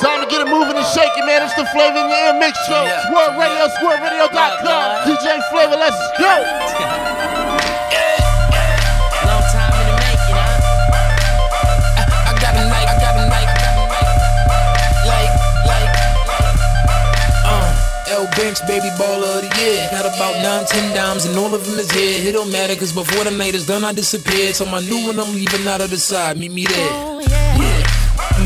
Time to get it moving and shaking, man. It's the Phlava in the ear mix show. Yeah. Swurv Radio, swurvradio.com. DJ Phlava, let's go. Long time in the making, huh? I, I got him like, I got him like, like, like, uh. L Banks, baby baller of the year. Got about nine, ten dimes, and all of them is here. It don't matter, cause before the night is done, I disappeared. So my new one, I'm leaving out of the side. Meet me there.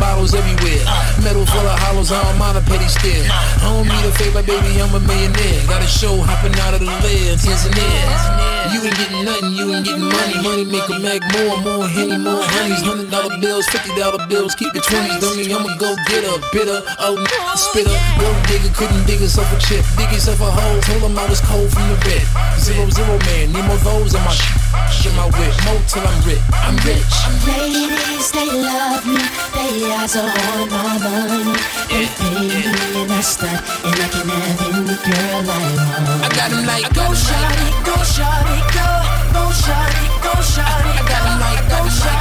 Bottles everywhere, metal full of hollows. I don't mind a petty stare. I don't need a favor, baby. I'm a millionaire. Got a show hopping out of the lid, Tanzania. You ain't getting nothing, you ain't getting money. Money make a mag more, more henny, more honeys. Hundred dollar bills, fifty dollar bills. Keep the twenties, don't I'ma go get a bitter, oh spitter. Road digger couldn't dig himself a chip, dig himself a hole. Told him I was cold from the red. Zero zero man, need more those in my sh- shit my whip. More till I'm rich, I'm rich. Ladies, they love me. They eyes are on my money. They pay me and I stunt, and I can have any girl I want. I got him like, Go shawty, go shawty, go, go shawty, go shawty, I got him like, go shawty,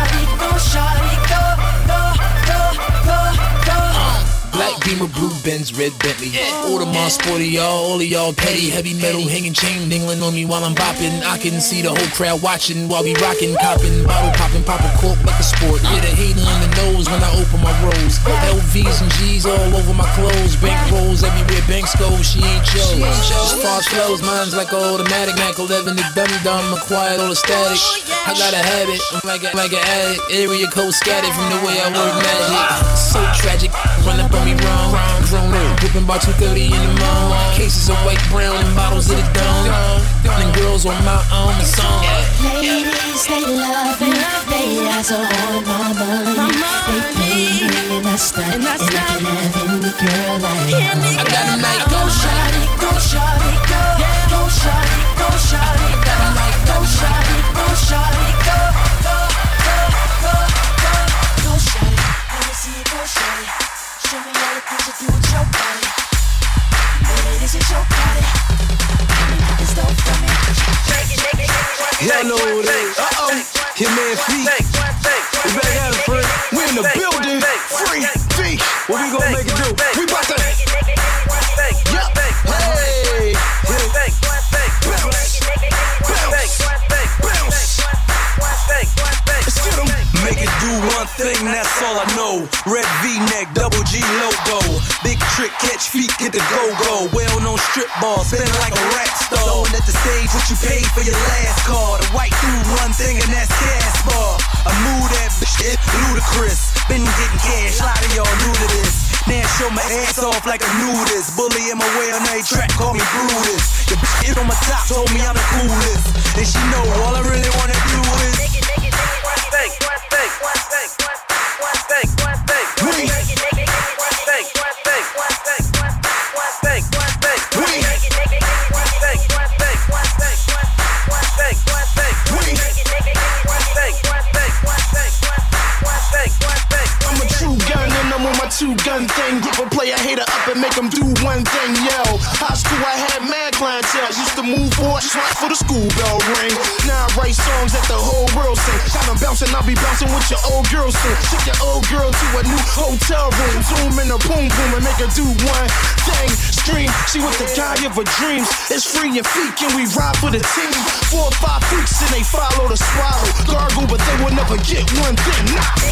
Beamer, blue Benz, red Bentley. Audemars, sporty, y'all, all of y'all petty. Heavy metal hanging chain dingling on me while I'm bopping. I can see the whole crowd watching while we rocking, copping, bottle popping, pop a cork like a sport. Yeah, the hating on the nose when I open my rolls. LVs and G's all over my clothes. Bank rolls everywhere, banks go, she ain't yours. As far as flows, mine's like an automatic. Mac 11, the dumb dumb, acquired all the static. I got a habit, I'm like a, like an addict. Area code scattered from the way I work magic. So tragic, run up on me wrong. Grown up, whipping by 230 in the morning. Cases of white, brown, and bottles of the dome. And girls on my own song. Ladies, they love me. They eyes are on my money. They pay me and I stunt, and I can have any girl I want. I got him like, Go shawty, go shawty, go, go shawty, go shawty, go, go shawty, go shawty, go, go, What we back at it, friend. We in the building free free We gonna make it do? We thing, that's all I know. Red V-neck, double G logo. Big trick, catch feet, get the go-go. Well-known strip ball, spin like a rap star. Throwing at the stage what you paid for your last car. The white dude, one thing, and that's gas bar. I move that bitch, it ludicrous. Been getting cash, a lot of y'all new to this. Now show my ass off like a nudist. Bully in my way on every track, call me Brutus. The bitch hit on my top, told me I'm the coolest. And she know all I really wanna do is. We. Gun thing. Grip a player, hater up and make them do one thing. Yo, high school I had mad clientele. Used to move forward, swat for the school bell ring. Now I write songs that the whole world sing. Got them bouncing, I'll be bouncing with your old girl soon. Take your old girl to a new hotel room. Zoom in a boom boom and make her do one thing. Stream, she with the guy of her dreams. It's free and feet, can we ride for the team? Four or five freaks and they follow the swallow. Gargle, but they will never get one thing. Nah.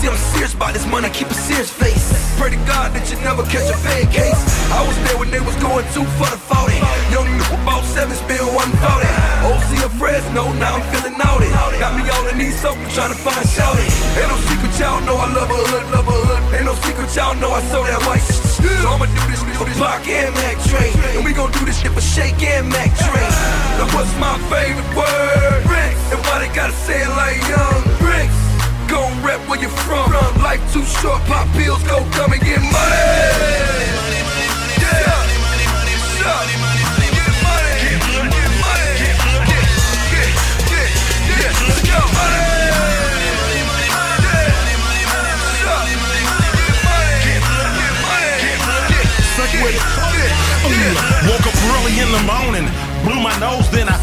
See, I'm serious about this money, keep a serious face. Pray to God that you never catch a bad case. I was there when they was going two for the 40. Young nigga about seven, spill 140. OC of Fresno, now I'm feeling naughty. Got me all in these soap, trying to find shouty. Ain't no secret, y'all know I love a hood, love a hood. Ain't no secret, y'all know I sold that white. So I'ma do this for Pac and Mac Train. And we gon' do this shit for Shake and Mac Train. Now what's my favorite word? And why they gotta say it like young? Go rep where you from. Life too short, pop pills, go come and get money. money, money, money yeah. Money, money, money, money, money. Woke up early in the morning, blew my nose, then I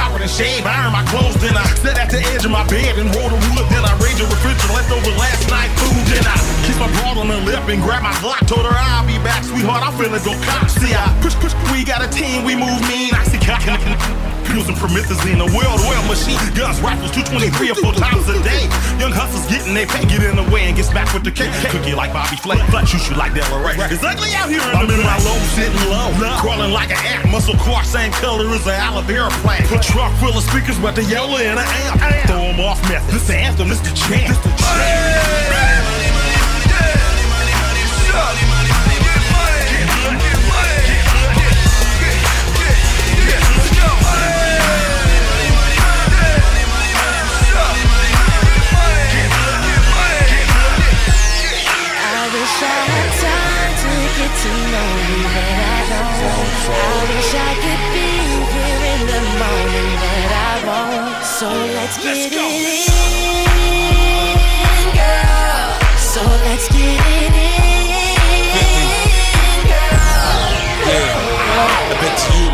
sh- showered and shaved. Ironed my clothes, then I sat at the edge of my bed and rolled a wood. Then I raided the refrigerator, leftover last night food. Then I kissed my broad on the lip and grab my Glock. Told her I'll be back, sweetheart. I'm finna go cop. See, I push, push. We got a team, we move mean. I see cock Using promethazine, a well-oiled machine, guns, rifles, 223 or four times a day. Young hustlers getting they pay, get in the way and get back with the cake. Cook you like Bobby Flay, shoot you like Della Ray. It's ugly out here in I'm in my low, sitting low, crawling like an ant. Muscle car, same color as an aloe vera plant. Truck full of speakers, but the yellow in an amp. Throw 'em off meth. This the anthem, this the chant. This the chant. To know you, but I don't. I wish I could be here in the morning, but I won't. So let's get it in, girl. So let's get it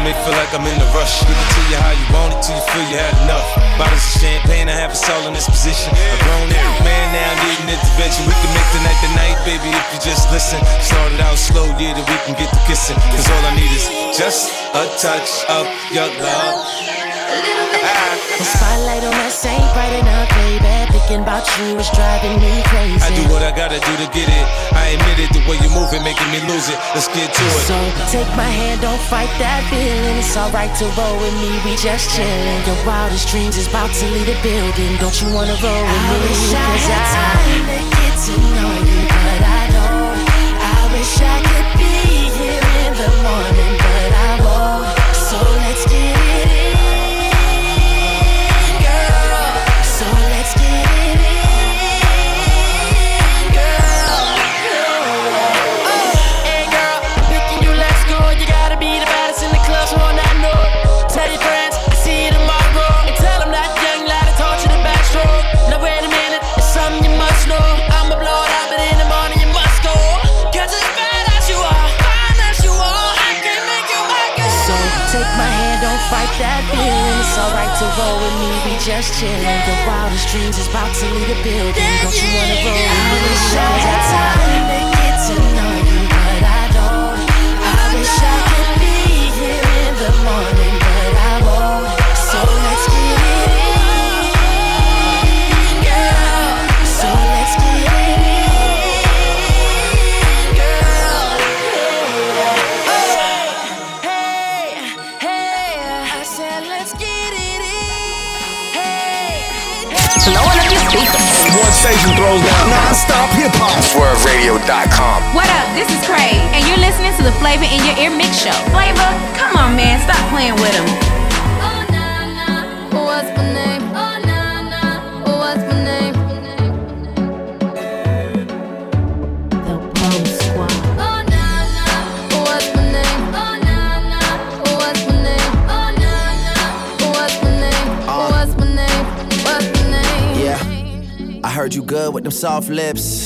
may feel like I'm in a rush. Give it to you how you want it till you feel you had enough. Bottles of champagne, I have us all in this position. A grown every man now needing intervention. We can make the night the night, baby, if you just listen. Started out slow, yeah, that we can get to kissing. Cause all I need is just a touch of your love. The spotlight on us ain't bright enough, baby. Thinking about you is driving me crazy. I do what I gotta do to get it. I admit it, the way you move it, making me lose it. Let's get to it. So take my hand, don't fight that feeling. It's alright to roll with me, we just chillin'. Your wildest dreams is about to leave the building. Don't you wanna roll with me? I wish I had time to get to know you, but I just chillin'. The wildest dreams is about to leave the building. Don't you wanna roll with me? SwurvRadio.com. What up? This is Craig, and you're listening to the Phlava in Your Ear Mix Show. Phlava, come on, man, stop playing with him. Uh, What's my name? Oh na na. What's my name? The Post Squad. Oh na na. What's my name? Oh na na. What's my name? Oh na na. What's my name? What's my name? What's my name? Yeah. I heard you good with them soft lips.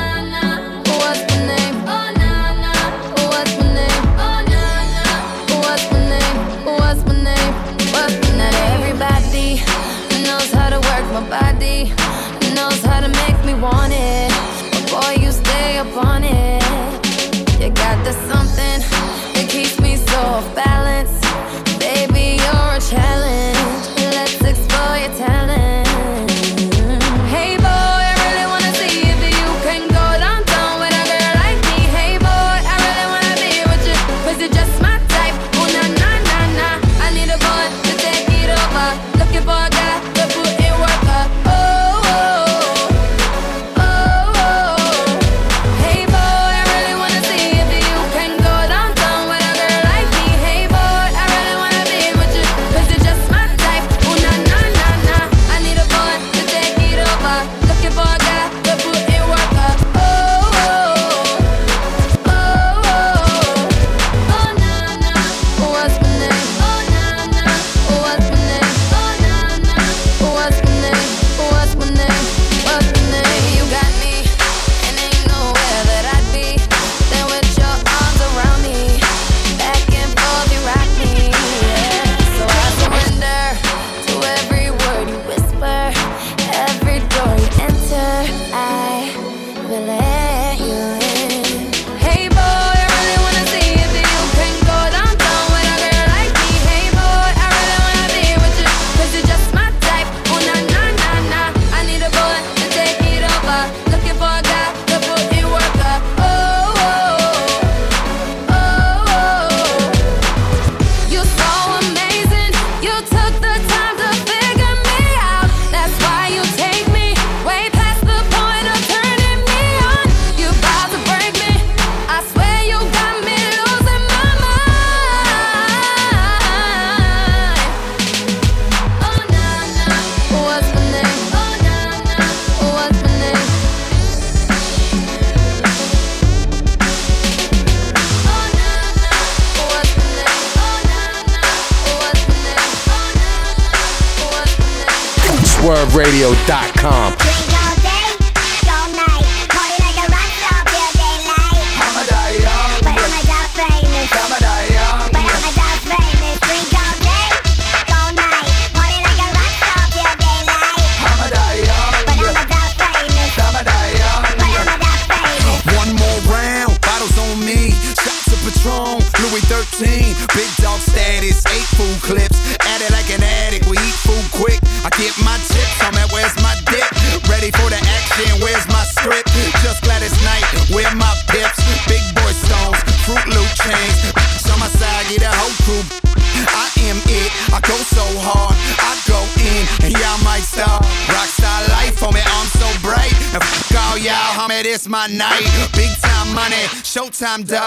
showtime dough.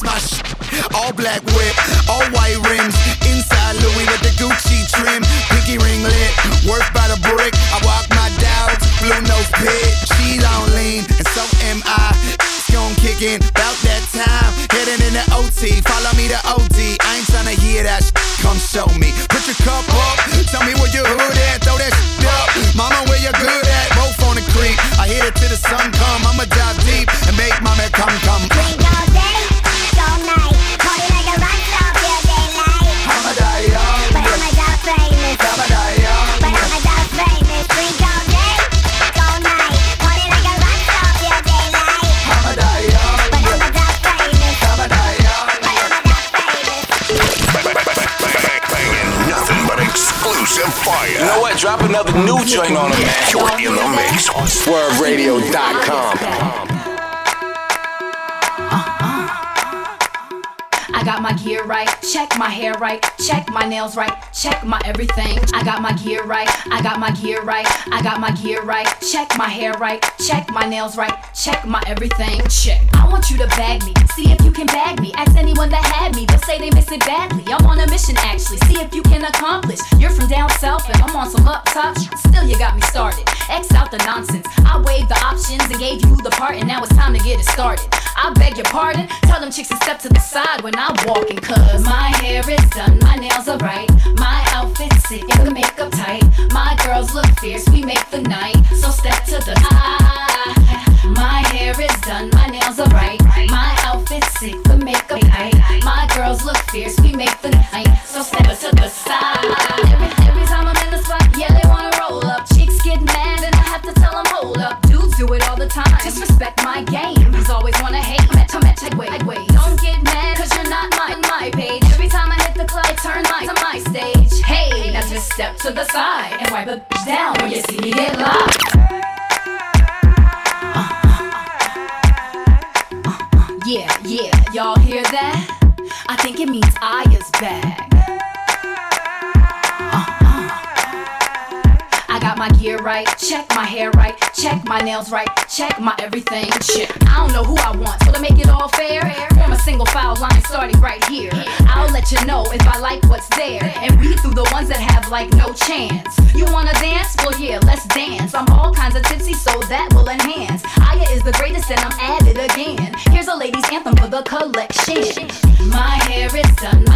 That's my sh. All black new joint on him, man. You're in the mix on SwurvRadio.com. Uh-huh. I got my gear right, check my hair right, check my nails right, check my everything. I got my gear right, I got my gear right, I got my gear right, check my hair right, check my nails right, check my everything. Check. I want you to bag me, see if you can bag me. Ask anyone that had me, they'll say they miss it badly. I'm on a mission actually, see if you can accomplish. You're from down south and I'm on some up top. Still, you got me started. X out the nonsense. I waived the options and gave you the part, and now it's time to get it started. I beg your pardon. Tell them chicks to step to the side when I'm walking, cause my hair is done, my nails are right, my outfit's sick, and the makeup tight. My girls look fierce, we make the night, so step to the side. Done, my nails are right, my outfit's sick, the makeup tight. My girls look fierce, we make the night, so step to the side. Every, every time I'm in the spot, yeah, they wanna roll up. Chicks get mad, and I have to tell them, hold up. Dudes do it all the time, just respect my game. Cause always wanna hate, met to met, wait, wait. Don't get mad, cause you're not my, my page. Every time I hit the club, turn my to my stage. Hey, now just step to the side and wipe it down when you see me get live. Right, check my hair right, check my nails right, check my everything. Check. I don't know who I want, so to make it all fair, form a single file line starting right here. I'll let you know if I like what's there, and weed through the ones that have like no chance. You wanna dance? Well, yeah, let's dance. I'm all kinds of tipsy, so that will enhance. Aya is the greatest, and I'm at it again. Here's a ladies' anthem for the collection. My hair is done,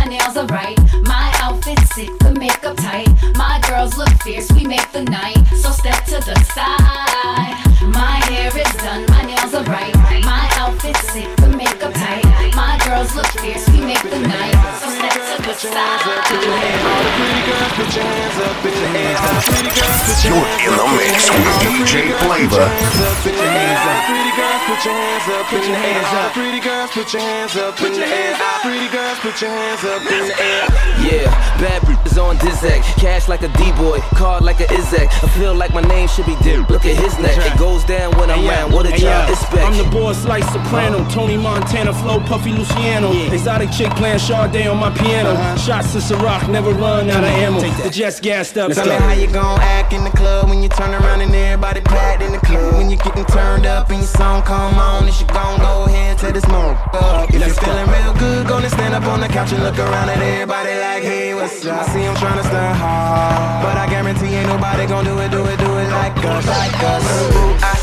look fierce, we make the night, so step to the side. My hair is done, my nails are right, my outfit's sick, the makeup tight. My girls look fierce, we make the night, so step to the side. You're in the mix with DJ Phlava. Put your hands up. Pretty girls, put your hands up. Put your hands up. Pretty girls, put your hands up. Put your hands up. Pretty girls, put your hands up in the air. Yeah, bad bitches on Dizak. Cash like a D-boy, card like a Izak. I feel like my name should be Dip. Look at his neck. It goes down when I'm round. What a job yo, expect. I'm the boss like soprano, Tony Montana, flow, Puffy Luciano. Exotic chick playing Sade on my piano. Shots to Ciroc, never run out of ammo. The jet's gassed up. Tell me how you gon' act in the club when you turn around and everybody packed in the club. When you getting turned up and your song come on, and you gon' go ahead to this smoke up. If you're feeling real good, gonna stand up on the couch and look around at everybody like, hey, what's up? I see I'm trying to stir hard, but I guarantee ain't nobody gon' do it, do it, do it like us, like us. I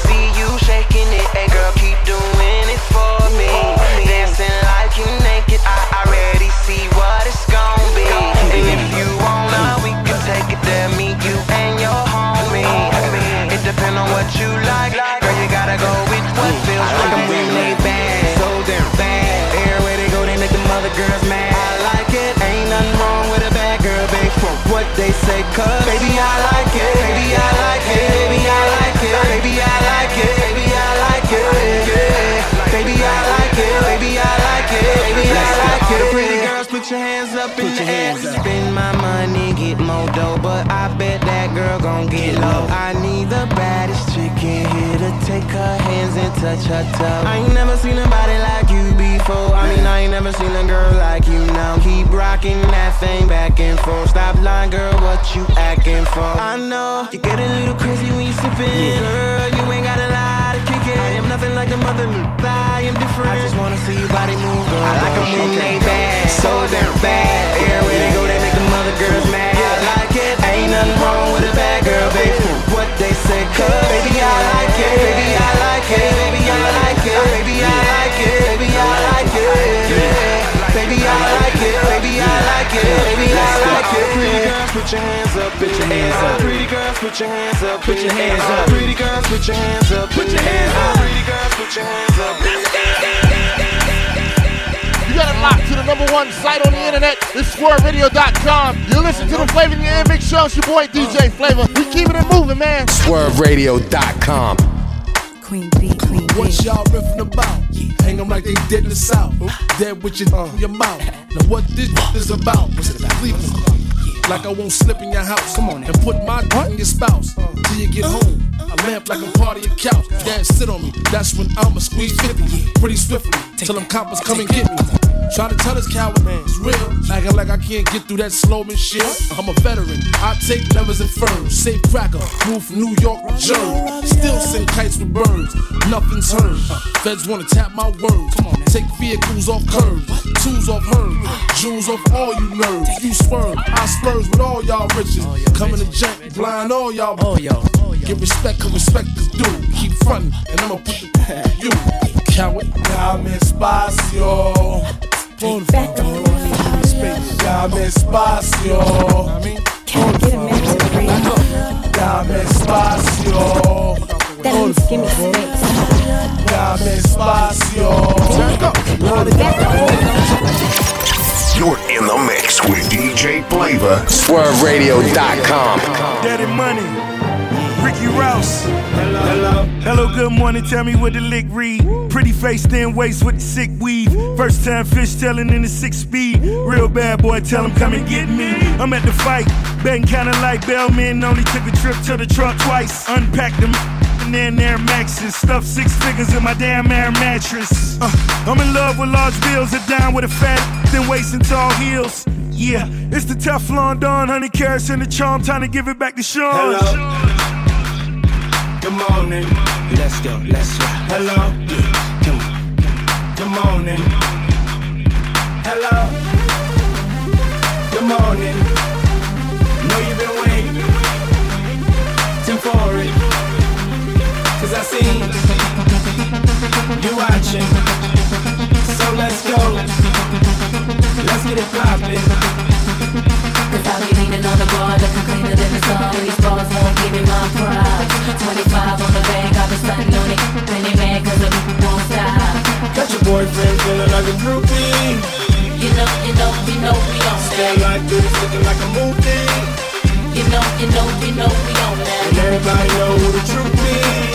what you like, girl. You gotta go with what feels. I'm when they bad, so damn bad. Everywhere they go, they make them other girls mad. I like it, ain't nothing wrong with a bad girl, babe. From what they say, cause baby I like it, baby I like it, baby I like it, baby I like it, baby I like it. Baby I like it, baby I like it, baby I like it. Pretty girls, put your hands up in the air. Spend my money, get more dough, but I bet that girl gon' get low. I need the baddest here to take her hands and touch her toe. I ain't never seen nobody like you before. I mean, I ain't never seen a girl like you now. Keep rocking that thing back and forth. Stop lying, girl, what you acting for? I know you get a little crazy when you sippin'. Girl, you ain't got a lot to kick it. I am nothing like the mother. I am different. I just wanna see your body move, girl. I like 'em when they bad, so damn bad. Everywhere they go, they make the girls mad. I like it. Ain't nothing wrong with a bad girl, baby. What they say, cause baby, I like it. Baby, I like it. Baby, I like it. Baby, I like it. Baby, I like it. Baby, I like it. Baby, I like it. Baby, I like it. Pretty girls, put your hands up. Put your hands up. Pretty girls, put your hands up. Put your hands up. Pretty girls, put your hands up. Put your hands up. Pretty girls, put your hands up. Locked to the number one site on the internet. It's SwurvRadio.com. You listen to the Phlava in your ear mix show. It's your boy DJ Phlava. We keeping it moving, man. SwurvRadio.com. Queen B, Queen B. What y'all riffing about? hang Hang 'em like they dead in the south. Dead with your, uh. your mouth. Now what this is about? what's it Sleeping. Like I won't slip in your house. Come on and put my in your spouse. Uh. Till you get uh. home. I lamp like a part of couch. Dad sit on me. That's when I'ma squeeze 50 pretty swiftly. Till them coppers come and get me. Try to tell this coward man it's real. Acting like I can't get through that Sloman shit. I'm a veteran. I take levers and firms. Safe cracker. Move from New York to Jersey. Still send kites with birds. Nothing's heard. Feds wanna tap my words. Come on, Take vehicles off curbs. Tools off herbs. Jewels off all you nerves. You swerve. I spurs with all y'all riches. Coming to jank. Blind all y'all. Oh. Give respect, cause respect is due. Keep frontin', and I'ma put the you. Coward. Dame espacio. Por favor. Dame espacio. Can I get a minute to breathe? Dame espacio. Then give me space. Dame espacio. You're in the mix with DJ Phlava. SwurvRadio.com. Daddy Money, Ricky Rouse. Hello. Hello. Hello, good morning. Tell me what the lick read. Pretty face, thin waist with the sick weave. First time fish tailing in the six speed. Real bad boy, tell him come and get me. I'm at the fight, betting kinda like Bellman. Only took a trip to the truck twice. Unpacked them and then Air Maxes. Stuffed six figures in my damn air mattress. Uh, I'm in love with large bills, and down with a fat, then waist and tall heels. Yeah, it's the Teflon Don, honey carrots and the charm. Time to give it back to Sean. Good morning. Let's go, let's go. Hello. Come on. Good morning. Hello. Good morning. Know you've been waiting for it. Cause I see you watching. So let's go. Let's get it poppin'. Without me leaning on the bar, looking cleaner than sun. These bars won't give me my pride. 25 boyfriend feeling like a groupie. You know, you know, you know we on Stay like this, looking like a movie. You know, you know, you know we on that. And everybody know who the truth is.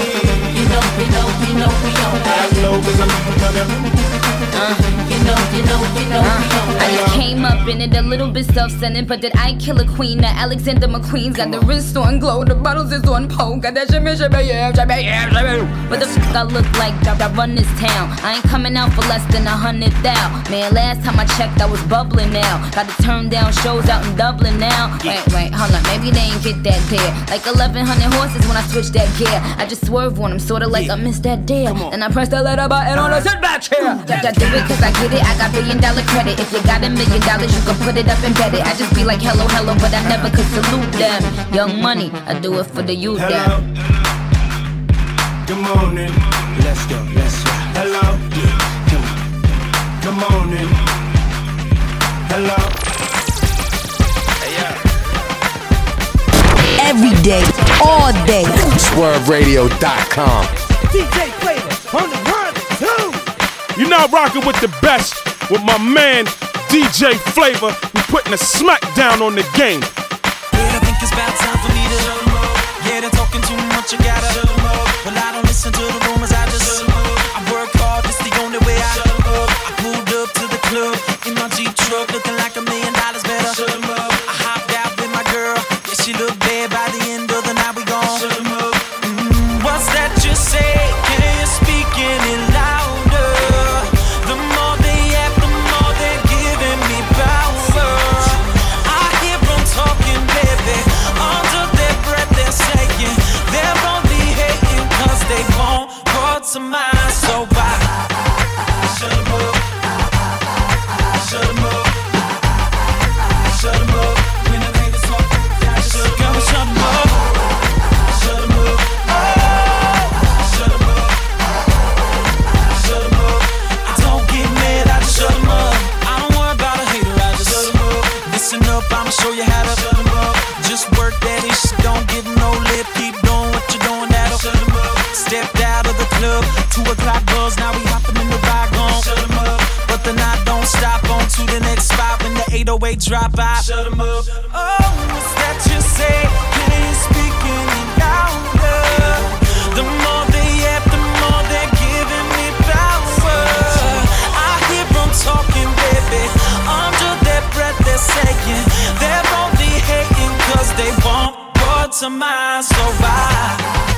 You know, you know, you know we on that. I know cause I'm coming. You know, you know, you know I just came came up in it, a little bit self-centered, but did I kill a queen? That Alexander McQueen's got the wrist on glow, the bottles is on pole, got that shimmy, shimmy, yeah, shimmy, yeah, shimmy. What the fuck I look like? I, I run this town. I ain't coming out for less than a hundred thou. Man, last time I checked, I was bubbling now. Got to turn down shows out in Dublin now. Wait, wait, hold on, maybe they ain't get that there. Like 1100 horses when I switch that gear. I just swerve on them, sorta like I missed that dare. Then I press the letter button on the sit back chair. That I do it cause I get it, I got billion dollar credit. If you got a million dollars, you can put it up and bet it. I just be like hello, hello, but I never could salute them. Young money, I do it for the youth Hello. them. Good morning. Let's go. Let's go. Hello. Come on. Good morning. Hello. Every day, all day. SwurvRadio.com. DJ Phlava on the one, two. You're now rocking with the best with my man DJ Phlava. We putting a smackdown on the game. Yeah, I think it's about time for me to. Yeah, they're talking too much, I gotta 808 drop out. Shut up. Oh, what's that you say? Can you speak any louder? The more they the more they're giving me power. I hear 'em talking, baby. Under their breath, they're saying they're only hating 'cause they want what's mine. So I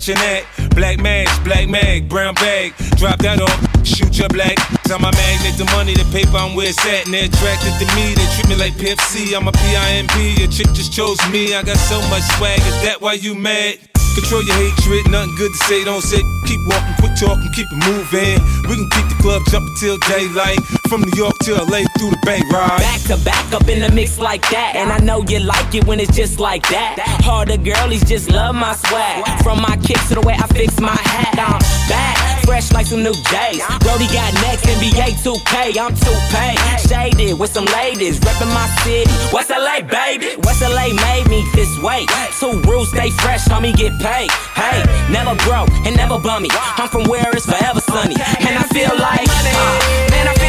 wrist matching that. Black mask, black mag, brown bag. Drop that off, shoot your black. Tell my magnet the money, the paper, I'm where it's at. And they're attracted to me, they treat me like PFC. I'm a PIMP, your chick just chose me. I got so much swag, is that why you mad? Control your hatred, nothing good to say, don't say. Keep walking, quit talking, keep it moving. We can keep the club jumping till daylight. From New York to LA through the Bay Ride. Back to back up in the mix like that. And I know you like it when it's just like that. Harder girlies just love my swag. From my kicks to the way I fix my hat. I'm back, fresh like some new J's. Brody got next, NBA 2K, I'm 2Pay. Shaded with some ladies, reppin' my city. West LA, baby. West LA made me this way. Two rules, stay fresh, homie, get paid. Hey, never broke and never bummy. I'm from where it's forever sunny. And I feel like money. Man, I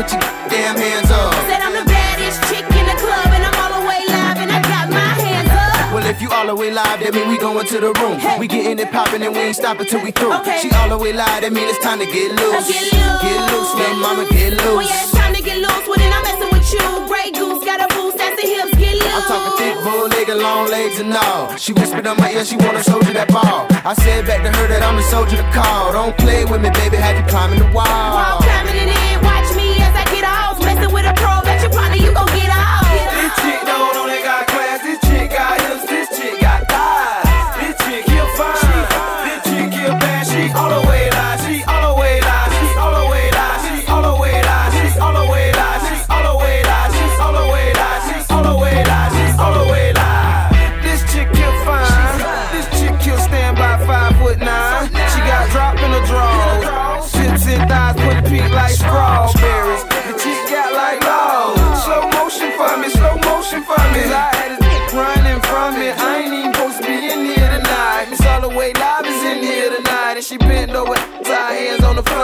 put your damn hands up. Said I'm the baddest chick in the club and I'm all the way live and I got my hands up. Well, if you all the way live, that mean we going to the room. We getting it poppin' and we ain't stopping till we through. Okay. She all the way live, that mean it's time to get loose. Get loose. Get loose, little mama, get Oh loose. yeah, it's time to get loose it. I'm messing with you. Grey goose got a boost, that's the hips. Get loose. I'm talking thick, bull legged, long legs and all. She whispered on my ear, she wanna soldier that ball. I said back to her that I'm the soldier to call. Don't play with me, baby, have you climbing the wall. While climbing it in, Messing with a pro, bet you probably you gon' get off. This chick don't only got class, this chick got hips, this chick got thighs. This chick here fine, this chick here bad, she all the way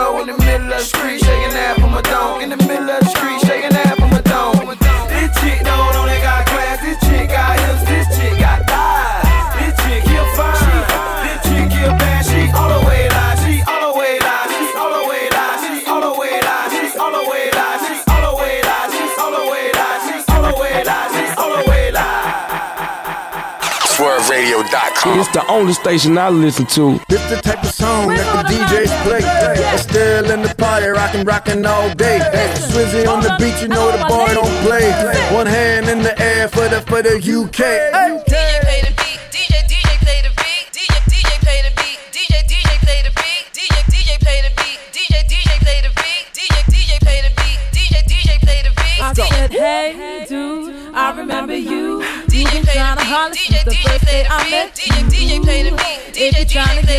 hands on the floor in the middle of the street, shaking that from a dome. In the middle of the street, shaking that from a dome. This chick don't only got class, this chick got hips, this chick got thighs. This chick here fine, this chick here bad, she all the way live, she all the way live, she all the way live, she all the way live, she all the way live, she all the way live, she all the way live, she all the way live, she all the way live. SwurvRadio.com. It's the only station I listen to. This the type of song that the DJs play. It's still in the party, rockin', rockin' all day. Swizzy on the beat, you know the boy don't play. One hand in the air for the for the UK. Hey. DJ DJ play the beat, DJ DJ play the beat, DJ DJ play the beat, DJ DJ play the beat, DJ DJ play the beat, DJ DJ play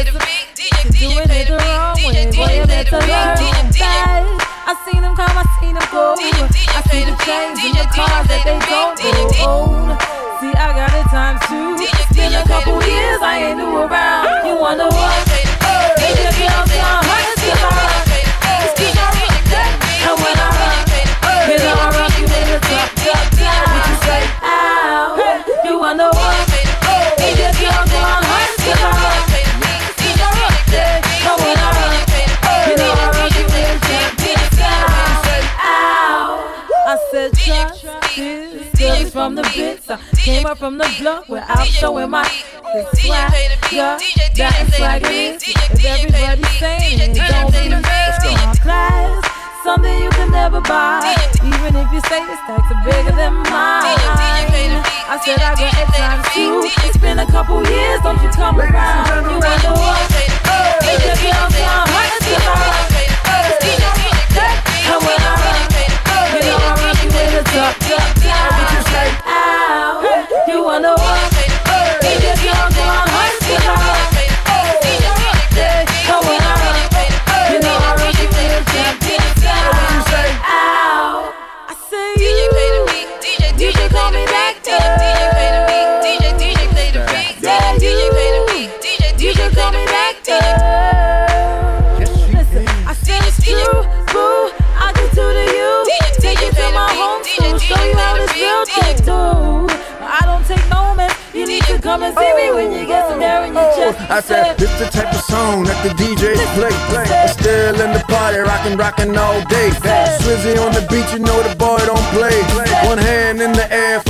the beat, doing it the wrong way, boy, you better learn that. I seen them come, I seen them go. I see the chains in the cars that they don't own. See, I got it times two. It's been a couple years, I ain't new around. You wonder what? If your girl sound hot as the line, it's DJ And when I rock, you came up from the block where I'm showing my swag. Yeah, that is swag it is. If everybody's saying it, don't be strong class. Something you can never buy. Even if you say the stacks are bigger than mine. I said I got it times two. It's been a couple years, don't you come around. You wonder what? If your girl sound hot as the line. And when I you when it's top. up, up, we just like, ow, you wanna walk when you get some. Oh, I said, this the type of song that the DJ play. play. I'm still in the party, rockin', rockin' all day. Swizzy on the beach, you know the boy don't play. One hand in the air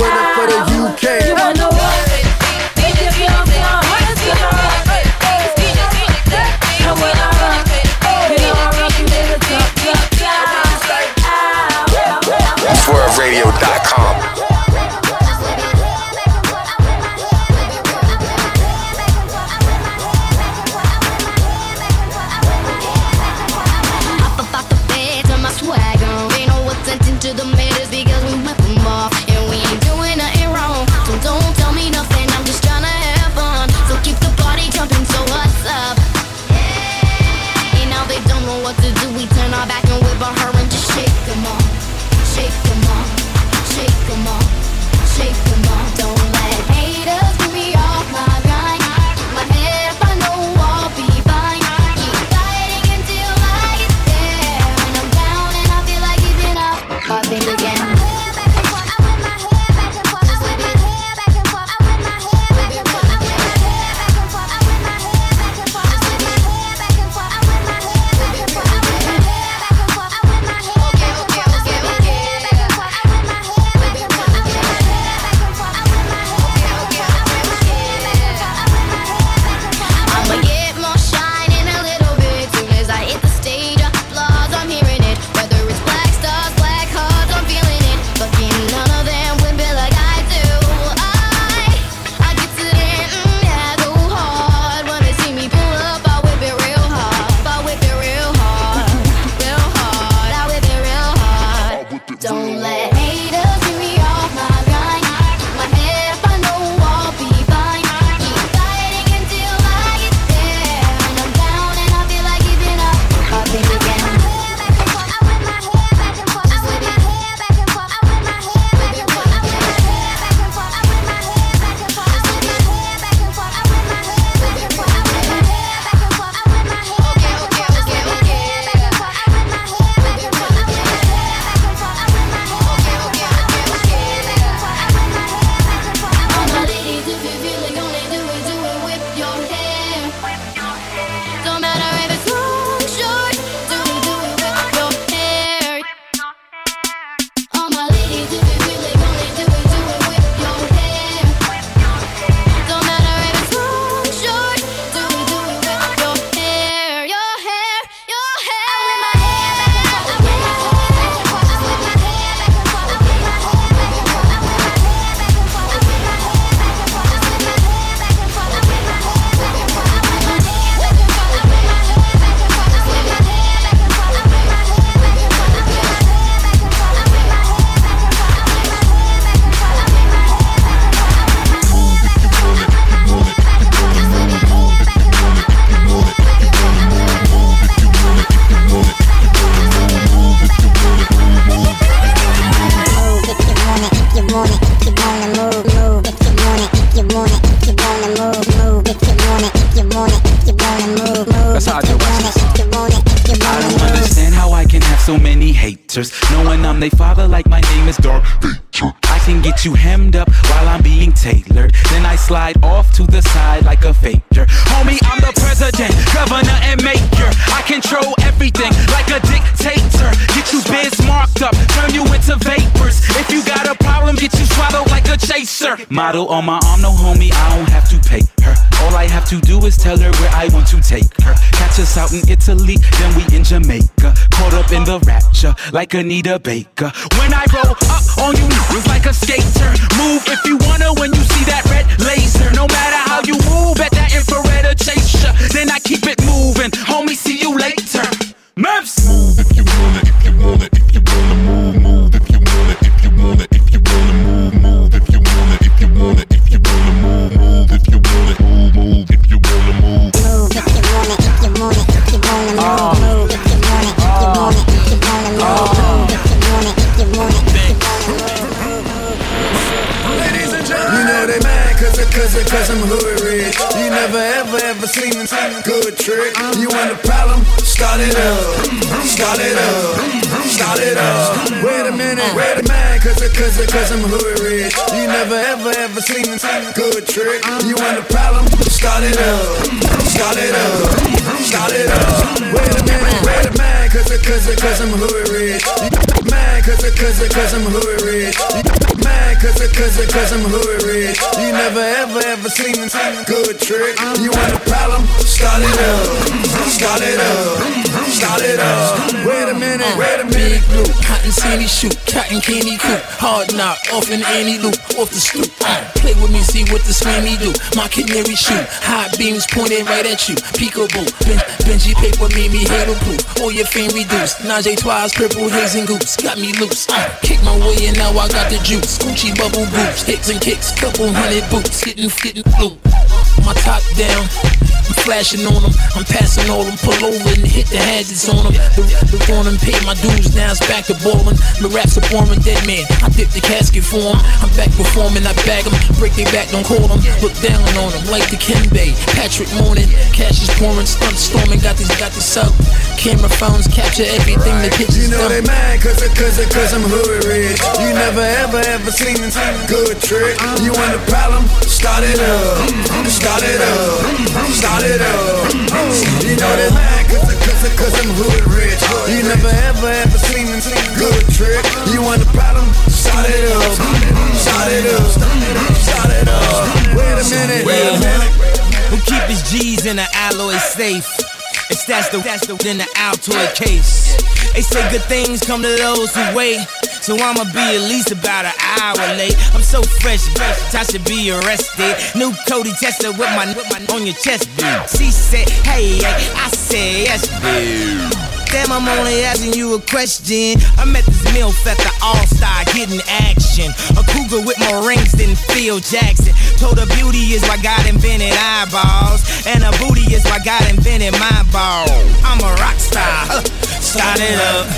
like Anita Baker. When I roll trick. You want a problem? Start it up. Start it up. Start it up. Wait a minute, wait a minute. Big blue, cotton candy shoot, cotton candy coop, hard knock, off in any loop, off the stoop. Uh, play with me, see what the swimmy do. My canary shoot, high beams pointed right at you. Peekaboo, ben, Benji paper made me halo proof. All your fame reduced. Najee twice, purple haze and goose, got me loose. Uh, kick my way and now I got the juice. Gucci bubble groups, hits and kicks, couple hundred boots, getting getting flu. My top down, I'm flashing on them. I'm passing all them, pull over and hit the hazards on them. The, the on them, pay my dues, now it's back to ballin'. My raps are boring, dead man. I dip the casket for for 'em. I'm back performing, I bag 'em. Break their back, don't call 'em. Look down on 'em like the Kimbe. Patrick Morning, cash is pouring, stunt storming. Got these, got this up. Camera phones capture everything the pictures You know done. they mad cause cause cause I'm hood rich. You never ever ever seen a good trick. You want the problem? Start it up. Start it up. Start it up. You know they mad cause cause cause I'm hood rich. You never ever ever seen a good trick. You want the problem? Start it up. Start it up. Start it up. Wait a minute. Wait a minute. Who keep his G's in an alloy safe? It's that's the that's the in the Altoid case. They say good things come to those who wait. So I'ma be at least about an hour late. I'm so fresh, fresh, I should be arrested. New Cody tester with my, with my on your chest, dude. She said, hey, hey, I said yes, dude. Damn, I'm only asking you a question. I met this MILF at the All Star getting action. A cougar with more rings than Phil Jackson. Told her beauty is why God invented eyeballs. And a booty is why God invented my ball. I'm a rock star. Start it up.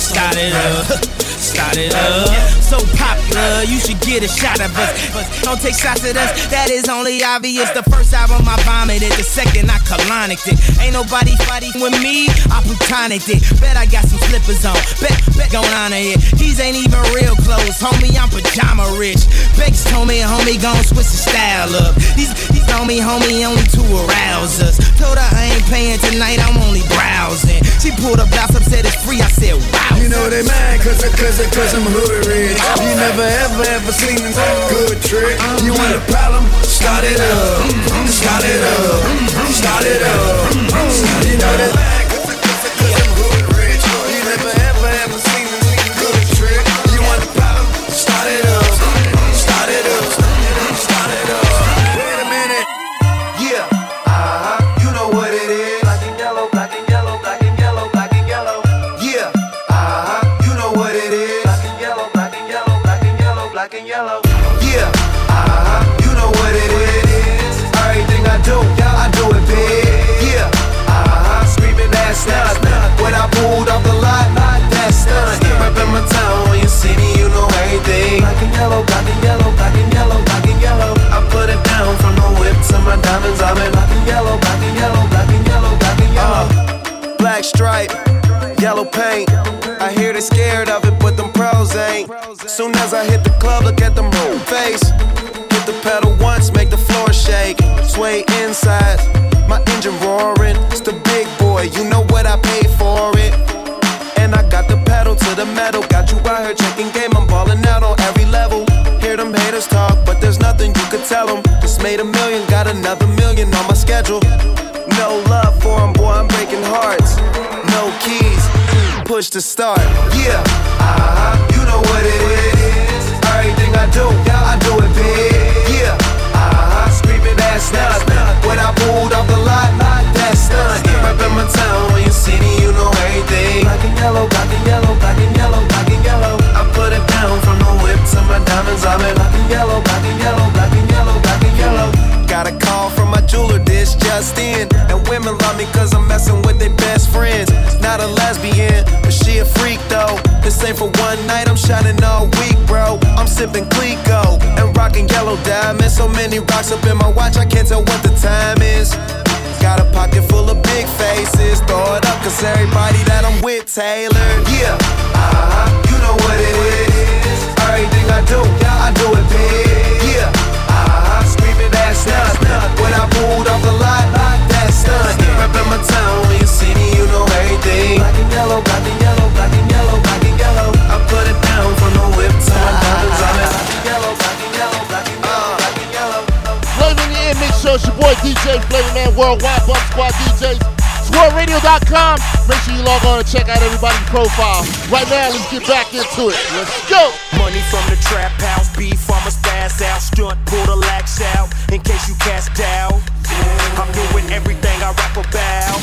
Start it up. Start it up. So popular, you should get a shot of us. But don't take shots at us, that is only obvious. The first album I vomited, the second I colonicked it. Ain't nobody fighting with me, I plutonicked it. Bet I got some slippers on, bet, bet gon' honor it. These ain't even real clothes, homie, I'm pajama rich. Bex told me, homie, gon' switch the style up. These, these told me, homie, only to arouse us. Told her I ain't paying tonight, I'm only browsing. She pulled up blouse up, said it's free, I said, wow. You know they mad cause of, cause of, cause I'm hood rich. You never ever ever seen a good trick. You want a problem? Start it up. Start it up. Start it up. You know they mad cause of, yellow, black and yellow, black and yellow, black and yellow. I put it down from the whip to my diamonds. I'm in black and yellow, black and yellow, black and yellow, black and yellow. Uh, black stripe, yellow paint. I hear they scared of it, but them pros ain't. Soon as I hit the club, look at them roll face. Hit the pedal once, make the floor shake. Sway inside, my engine roaring. It's the big boy, you know what I paid for it. And I got the pedal to the metal. Got you out here checking game. Nothing you could tell them. Just made a million, got another million on my schedule. No love for 'em, boy, I'm breaking hearts. No keys, push to start. Yeah, uh-huh, you know what it is. Everything I do, I do it big. Yeah, uh-huh, screaming that's not. When I pulled off the lot, that's done. Reppin' my town, when you see me, you know everything. Black and yellow, black and yellow, black and yellow, black and yellow. I put it down from the whip to my diamonds. I'm in black and yellow, black and yellow, just in. And women love me cause I'm messing with their best friends. Not a lesbian, but she a freak though. This ain't for one night, I'm shining all week, bro. I'm sipping Clicquot and rocking yellow diamonds. So many rocks up in my watch, I can't tell what the time is. Got a pocket full of big faces. Throw it up, cause everybody that I'm with tailored. Yeah, uh-huh, you know what it Make sure you log on and check out everybody's profile. Right now, let's get back into it. Let's go. Money from the trap house, beef from a spaz out, stunt, pull the lax out, in case you cast doubt. I'm doing everything I rap about,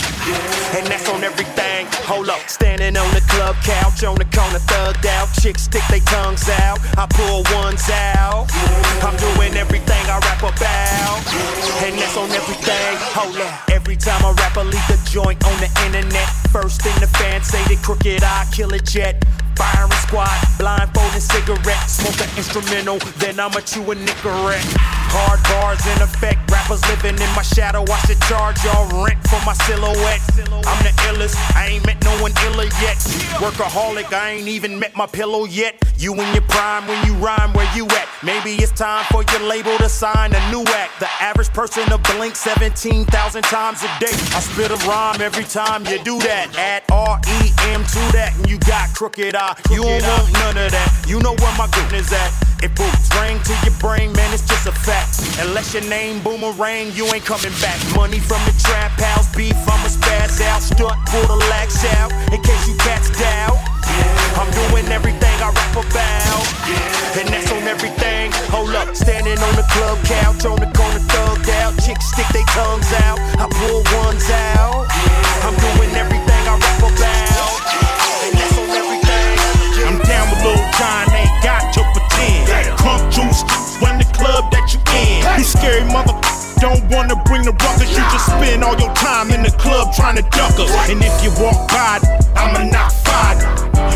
and that's on everything. Hold up, standing on the club couch, on the corner, thugged out. Chicks stick their tongues out, I pull ones out. I'm doing everything I rap about, and that's on everything. Hold up, every time I rap, I leave the joint on the internet. First thing the fans say, the crooked eye, kill a jet. Firing squad, blindfolding cigarette, smoke an instrumental, then I'ma chew a Nicorette. Hard bars in effect, rappers living in my shadow. I should charge y'all rent for my silhouette. I'm the illest, I ain't met no one iller yet. Workaholic, I ain't even met my pillow yet. You in your prime when you rhyme, where you at? Maybe it's time for your label to sign a new act. The average person to blink 17,000 times a day. I spit a rhyme every time you do that. Add R E M to that, and you got crooked eye. You don't want none of that. You know where my goodness at. It boots ring to your brain, man, it's just a fact. Unless your name boomerang, you ain't coming back. Money from the trap house, beef from a spaz out. Stunt, pull the lax out, in case you catch doubt. I'm doing everything I rap about, and that's on everything. Hold up, standing on the club couch, on the corner, thugged out. Chicks stick their tongues out, I pull ones out. Bring the ruckus, you just spend all your time in the club trying to duck us. And if you walk by, I'ma knock five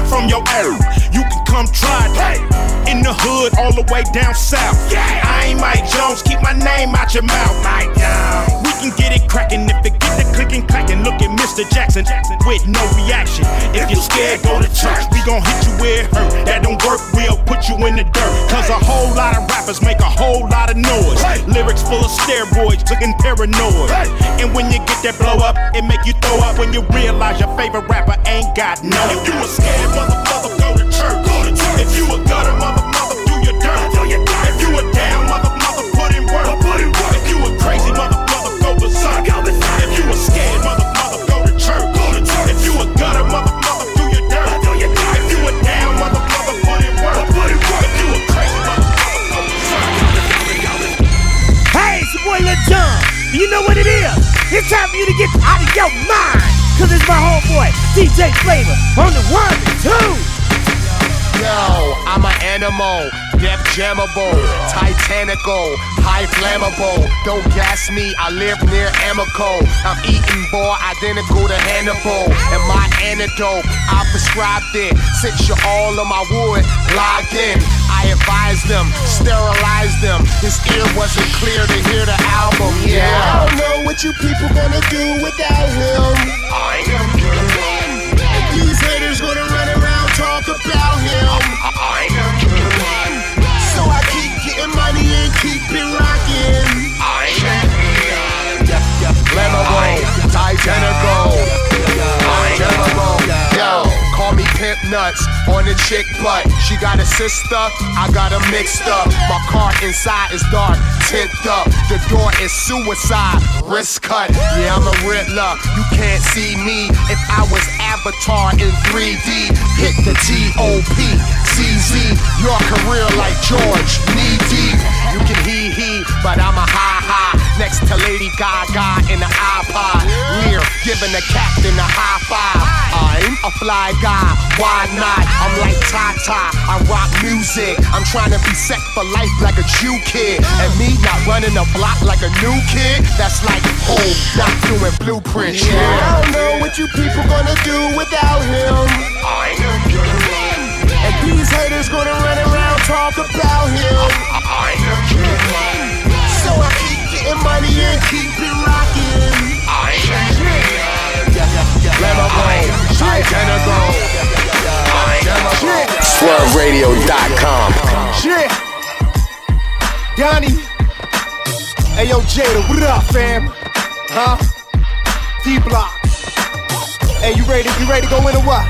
from your area. You can come try it. In the hood, all the way down south. I ain't Mike Jones, keep my name out your mouth. Mike We can get it crackin' if it get the clickin' clackin'. Look at Mr. Jackson with no reaction. If you're scared, go to church. We gon' hit you where it hurt. That don't work, we'll put you in the dirt. Cause a whole lot of rappers make a whole lot of noise. Lyrics full of steroids, looking paranoid. And when you get that blow up, it make you throw up when you realize your favorite rapper ain't got no. If you a scared mother, mother, go to church. Go to church. If you a gutter, mother, mother, do your dirt. Do your dirt. Go berserk. Go berserk. If you a scared mother, mother, go to church. Go to church. If you a gutter, mother, mother, do your dirt. Do your dirt. If you a down, mother, mother, put in work. Put in work. If you a crazy mother, mother, go berserk. Hey, it's your boy Lil Jon. You know what it is? It's time for you to get out of your mind. Cause it's my homeboy, DJ Phlava, on the one and two. Yo, I'm an animal, def jammable, titanical, high flammable. Don't gas me, I live near Amico. I'm eating boy identical to Hannibal. And my antidote, I prescribed it. Since you're all on my wood, logged in. I advised them, sterilized them. His ear wasn't clear to hear the album. Yeah, I don't know what you people gonna do without him. I am good. These haters gonna run around talk about Nuts on the chick butt. She got a sister, I got a mixed up. My car inside is dark, tint up. The door is suicide, wrist cut. Yeah, I'm a Riddler. You can't see me if I was Avatar in 3D. Hit the T.O.P. CZ, your career like George, knee deep. You can hee hee, but I'm a ha ha. Next to Lady Gaga in the iPod. Lear giving the captain a high five. I'm a fly guy, why not? I'm like Tata, I rock music. I'm trying to be set for life like a Jew kid. And me not running a block like a new kid. That's like, oh, not doing blueprints. Yeah, I don't know what you people gonna do without him. I am a good. And these haters gonna run around talk about him. I am a good. I getting money and keep it rocking. I. Flammable, Titanical. SwurvRadio.com. Shit. Donnie. Hey, yo, Jada, what up, fam? Huh? T Block. Hey, you ready? You ready to go in or what?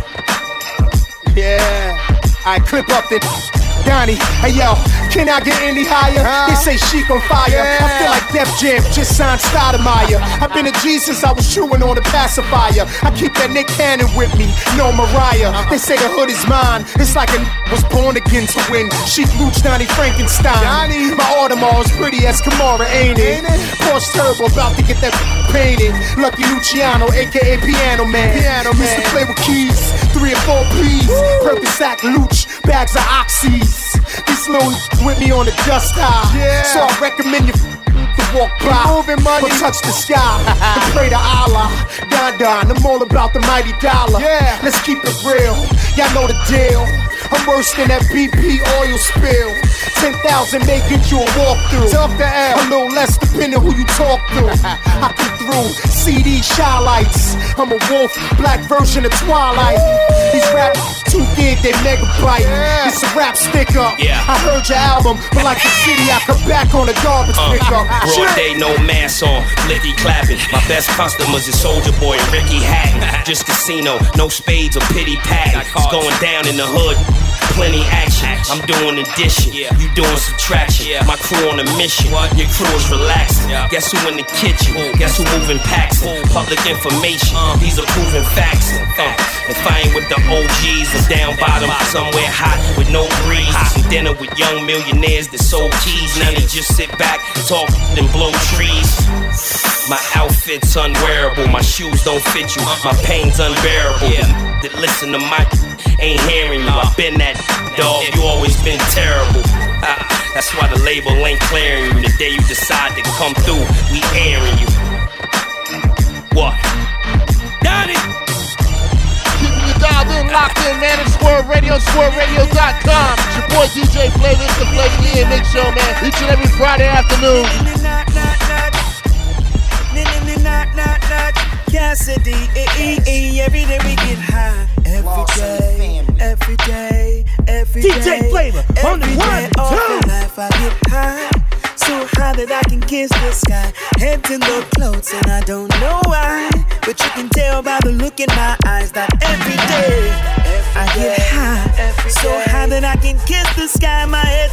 Yeah. Alright, clip up then. Donnie, hey yo, can I get any higher? They say chic on fire. I feel like Def Jam just signed Stoudemire. I've been a G since I was chewing on a pacifier. I keep that Nick Cannon with me, no Mariah. They say the hood is mine. It's like a was born again to win. Chic Luch, Donnie Frankenstein. My Audemars pretty as Kamara, ain't it? Porsche Turbo about to get that painted. Lucky Luciano, aka Piano Man. Piano Man. Used to play with keys, three or four P's. sack Luch, bags of oxys. These little with me on the dust high. So I recommend you to walk by. Moving money. But touch the sky and pray to Allah. Don Don, I'm all about the mighty dollar. Yeah. Let's keep it real. Y'all know the deal. I'm worse than that BP oil spill. 10,000 may get you a walkthrough. Talk the L. A little less depending who you talk to. I come through CD shy lights. I'm a wolf, black version of Twilight. These rap too big, they megabyte. It's a rap sticker. Yeah. I heard your album, but like the city, I come back on a garbage Uh, pickup. broad day, no mask on, blicky clapping. My best customers is Soldier Boy and Ricky Hatton. Just casino, no spades or pity pat. It's going down in the hood. Plenty action. I'm doing addition. You doing subtraction. My crew on a mission. Your crew is relaxing. Guess who in the kitchen? Guess who moving packs? Public information. These are proven facts. Uh, if I ain't with the OGs, I'm down bottom somewhere hot with no breeze. Some dinner with young millionaires that sold keys. Now they just sit back, talk, and blow trees. My outfit's unwearable. My shoes don't fit you. My pain's unbearable. That listen to my ain't hearing you. I've been that dog. You always been terrible. Ah, that's why the label ain't clearing you. The day you decide to come through, we airing you. What? Donnie! Keeping you dialed in, locked in, man. It's Swurv Radio, SwurvRadio.com. It's your boy DJ Phlava, it's the Phlava the Mix Show, man. Each and every Friday afternoon. Cassidy, eh, eh, eh, every day we get high. Every day, every day, every day. DJ Phlava, on the every one, two. life I get high. So high that I can kiss the sky. Head to look close and I don't know why. But you can tell by the look in my eyes that every day I get high. So high that I can kiss the sky. My head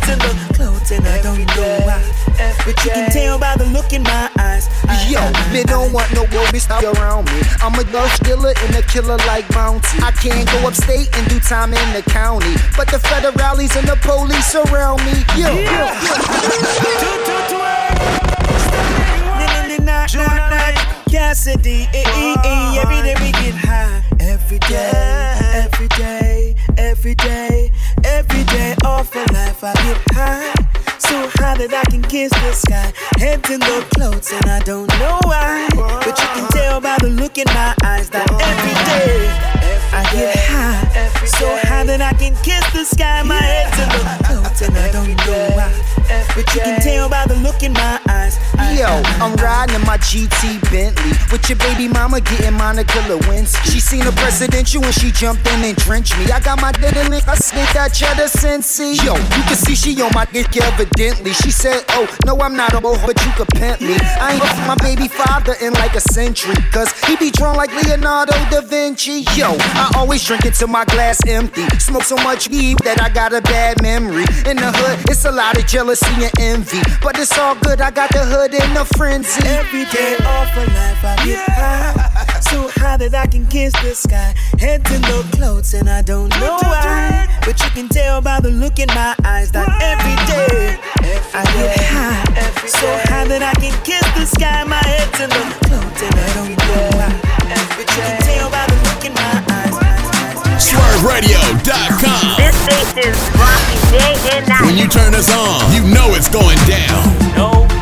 But you can tell by the look in my eyes. Yo, me don't want no worries around me. I'm a love killer and a killer like Bounty. I can't go upstate and do time in the county, but the federales and the police surround me. Yo, Cassidy, eh, eh, eh, every day we get high. Every day, every day, every day, every day of my life I get high. High that I can kiss the sky. Head to look close and I don't know why. But you can tell by the look in my eyes that every day I get high. So high that I can kiss the sky. My head to look close and I don't know why. But you can tell by the look in my eyes. Yo, I'm riding in my GT Bentley with your baby mama getting Monica Lewinsky. She seen a presidential when she jumped in and drenched me. I got my dinner link, I sniff that cheddar Cincy. Yo, you can see she on my dick evidently. She said, Oh, no, I'm not a hoe, but you could pimp me. I ain't my baby father in like a century, cause he be drawn like Leonardo da Vinci. Yo, I always drink it till my glass empty. Smoke so much weed that I got a bad memory. In the hood, it's a lot of jealousy and envy, but it's all good. I got the hood in a frenzy. Every day of my life I get high. So high that I can kiss the sky. Head to look close and I don't know why. But you can tell by the look in my eyes that every day I get high. So high that I can kiss the sky. My head to look When you turn us on, you know it's going down. No.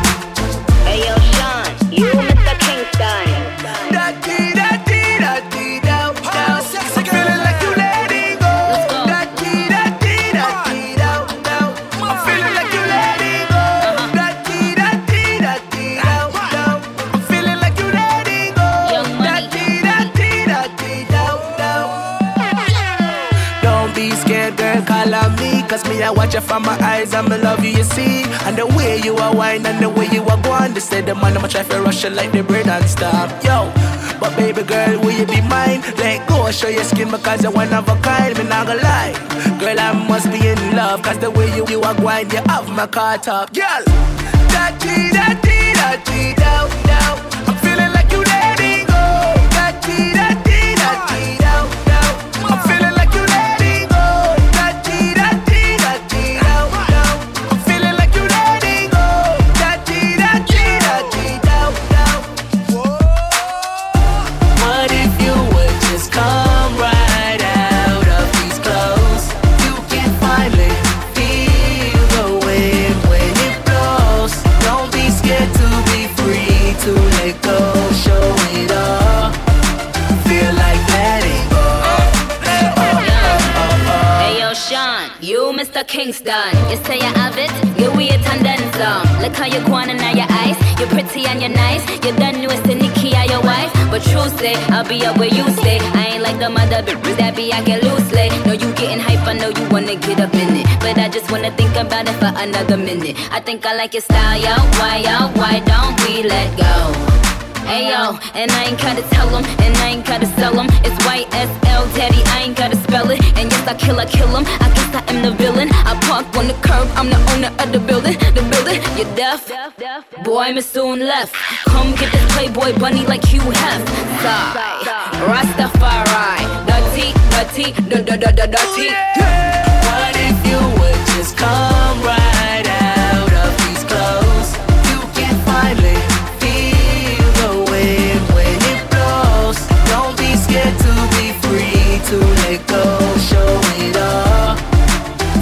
You, see. And the way you are wine and the way you are going, they say the man, I'ma try to rush you like the bread and stop. Yo, but baby girl, will you be mine? Let go, show your skin because you're one of a kind, me not gonna lie. Girl, I must be in love, cause the way you, you are going, you have my car top. Girl, da dee da dee da dee Kingston. You say you have it, you wait and then. Look how you going now your eyes. You're pretty and you're nice. You done it's the Nikki or your wife. But true say, I'll be up where you stay. I ain't like the mother bitches that be acting loosely. No, you getting hype, I know you wanna get up in it. But I just wanna think about it for another minute. I think I like your style, yo. Why, yo? Why don't we let go? Hey yo, and I ain't gotta tell them, and I ain't gotta sell them. It's YSL, daddy, I ain't gotta spell it. And yes, I kill, I kill them. I guess I am the villain. I park on the curb, I'm the owner of the building. The building, you deaf? Boy, i miss soon left. Come get this Playboy bunny like you have. Sigh, Rastafari, dirty, dirty, dirty, dirty. What if you would just come right to let go, show it all.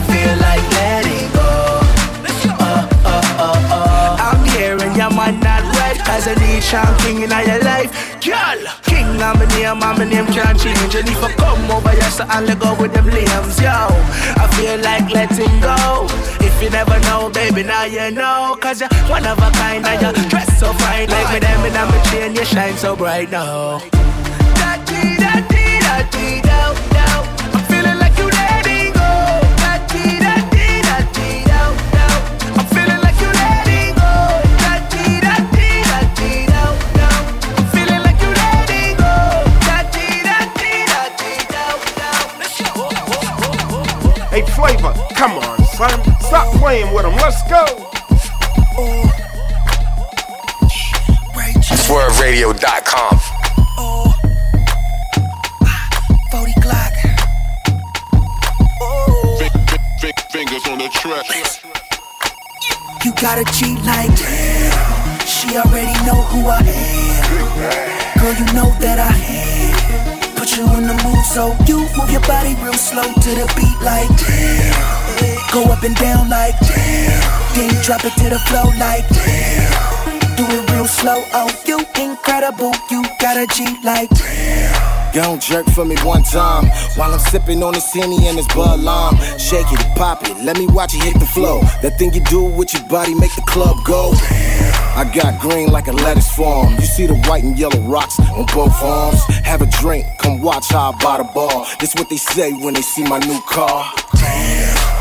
Feel like letting go. Uh, uh, uh, uh. I'm hearing your man not right Cause I need King in your life Girl, King I'm a name, I'm a name can't change And if I come over here so I'll go with them limbs Yo, I feel like letting go If you never know, baby, now you know Cause you're one of a kind and you dress so fine Like me them and I'm a chain, you shine so bright now Phlava, come on, son. Stop playing with him. Let's go. SwurvRadio.com. 40 Glock. Fingers on the track. You got a G like damn. She already know who I am. Girl, you know that I am. Put you in the mood, so you move your body real slow to the beat like damn. Go up and down like damn. Then drop it to the flow like damn. Do it real slow, oh you incredible. You got a G like damn. Don't jerk for me one time while I'm sipping on this henny and this Bud Lime. Shake it, pop it, let me watch you hit the flow. That thing you do with your body make the club go. I got green like a lettuce farm. You see the white and yellow rocks on both arms. Have a drink, come watch how I buy the ball. This what they say when they see my new car.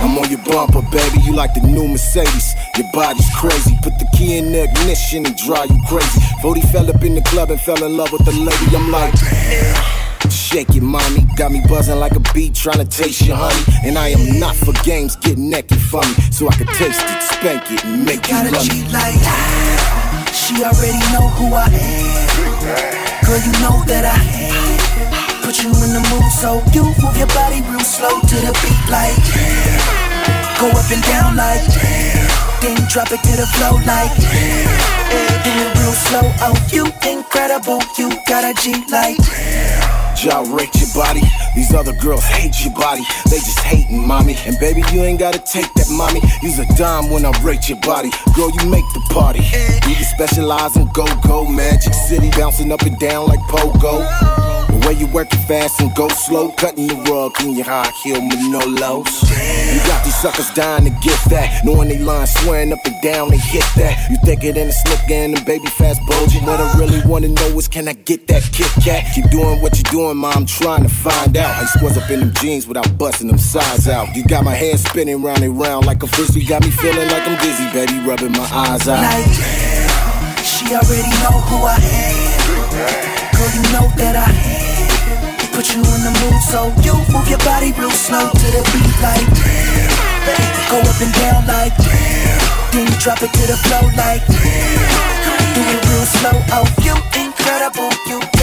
I'm on your bumper, baby. You like the new Mercedes. Your body's crazy. Put the key in the ignition and drive you crazy. 40 fell up in the club and fell in love with the lady. I'm like, damn. Shake it, mommy. Got me buzzing like a bee trying to taste your honey. And I am not for games, get naked for me. So I can taste it, spank it, and make Got you love me. like that. She already know who I am. Girl, you know that I am. Put you in the mood, so you move your body real slow to the beat like damn. Go up and down like damn. Then drop it to the flow like damn. Do it real slow, oh you incredible. You got a G like damn. Gyrate your body. These other girls hate your body. They just hating, mommy. And baby, you ain't gotta take that, mommy. Use a dime when I rate your body. Girl, you make the party. You can specialize in go-go, Magic City, bouncing up and down like pogo. The way you work it fast and go slow, cutting the rug in your high heel Manolos. You got these suckers dying to get that, knowing they line swearing up and down they hit that. You thicker than a slicker and the baby fast bulging. What I really wanna know is can I get that Kit Kat? Keep doing what you're doing, ma. I'm trying to find out. You squeeze up in them jeans without busting them sides out. You got my head spinning round and round like a frisbee. Got me feeling like I'm dizzy, baby, rubbing my eyes out. Like damn, she already know who I am. Girl, you know that I am. Put you in the mood, So you move your body real slow to the beat like damn, Go up and down like damn. Then you drop it to the flow like damn. Do it real slow, oh you incredible You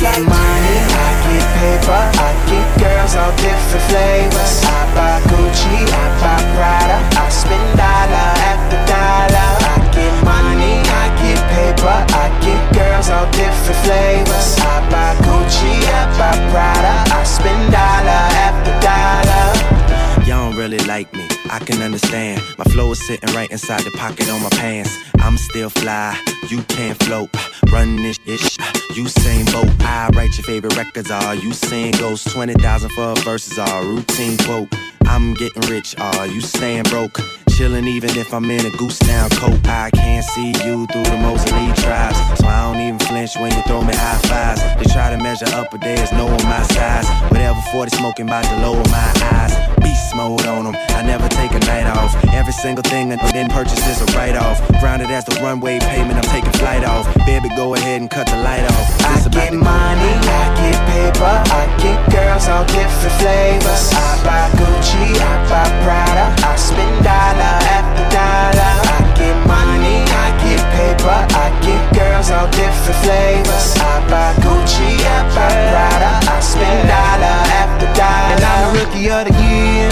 got a G money, I get paper, I get girls all different flavors. I buy Gucci, I buy Prada, I spend dollar after dollar. I get money, I get paper, I get girls all different flavors. I buy Gucci, I buy Prada, I spend dollar after dollar. Don't really like me, I can understand. My flow is sitting right inside the pocket on my pants. I'm still fly, you can't float. Run this ish, you same boat. I write your favorite records, all you sing goes 20,000 for a verses, all routine quote. I'm getting rich, all you staying broke. Chillin' even if I'm in a goose down coat. I can't see you through the Mosley tribes. So I don't even flinch when you throw me high fives. They try to measure up, but there's no on my size. Whatever 40 smoking about to lower my eyes. Beast mode on them, I never take a night off. Every single thing I didn't purchase is a write off. Grounded as the runway payment, I'm taking flight off. Baby, go ahead and cut the light off. I get money, I get paper, I get girls all different flavors. I buy Gucci, I buy Prada, I spend dollar after dollar. I get money, I get paper, I get girls all different flavors. I buy Gucci, I buy Prada, I spend dollar after dollar. And I'm the rookie of the year.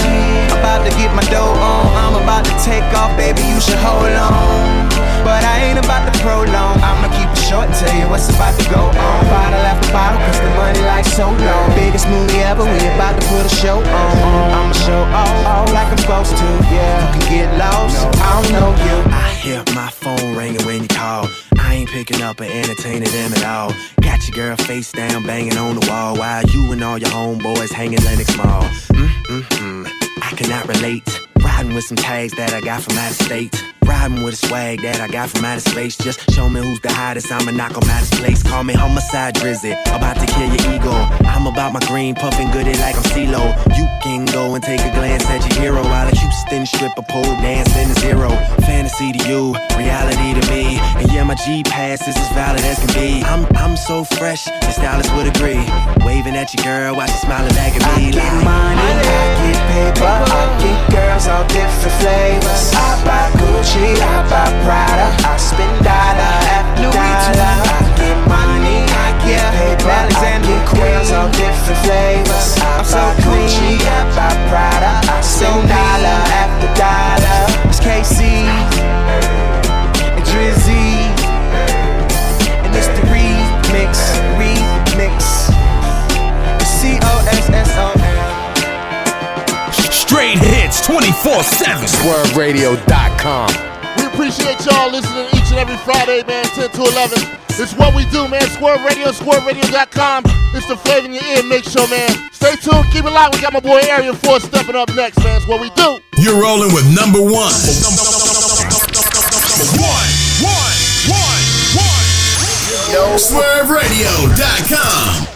About to get my dough on, I'm about to take off, baby. You should hold on. But I ain't about to prolong. I'ma keep it short, tell you what's about to go on. Bottle cause the money like so long. Biggest movie ever, we about to put a show on. I'ma show off like I'm supposed to, yeah. You can get lost, I don't know you. I hear my phone ringing when you call. I ain't picking up and entertaining them at all. Got your girl face down, banging on the wall, while you and all your homeboys hanging Lenox Mall. Mm-mm-mm, I cannot relate. Riding with some tags that I got from out of state. Riding with a swag that I got from outer space. Just show me who's the hottest, I'ma knock 'em out of place. Call me homicide drizzy, about to kill your ego. I'm about my green, puffing goody like I'm CeeLo. You can go and take a glance at your hero. While a Houston stripper pole dance in to zero. Fantasy to you, reality to me. And yeah, my G pass is as valid as can be. I'm I'm so fresh, the stylist would agree. Waving at your girl while she smiling back at me. I get money, I get paper, I get girls all different flavors. I buy Gucci, I buy Prada, I spend dollar after dollar. I get money, I get paper, I get girls all different flavors. I buy Gucci, I buy Prada, I spend dollar after dollar. It's KC and Drizzy, and it's the remix, remix. It's C O S S O. Straight hits 24 7. SwurvRadio.com. We appreciate y'all listening each and every Friday, man, 10 to 11. It's what we do, man. Swurv Radio, SwurvRadio.com. It's the Phlava in your ear mix show, man. Stay tuned, keep it locked. We got my boy Area 4 stepping up next, man. It's what we do. You're rolling with number one. One, one, one, one. SwurvRadio.com.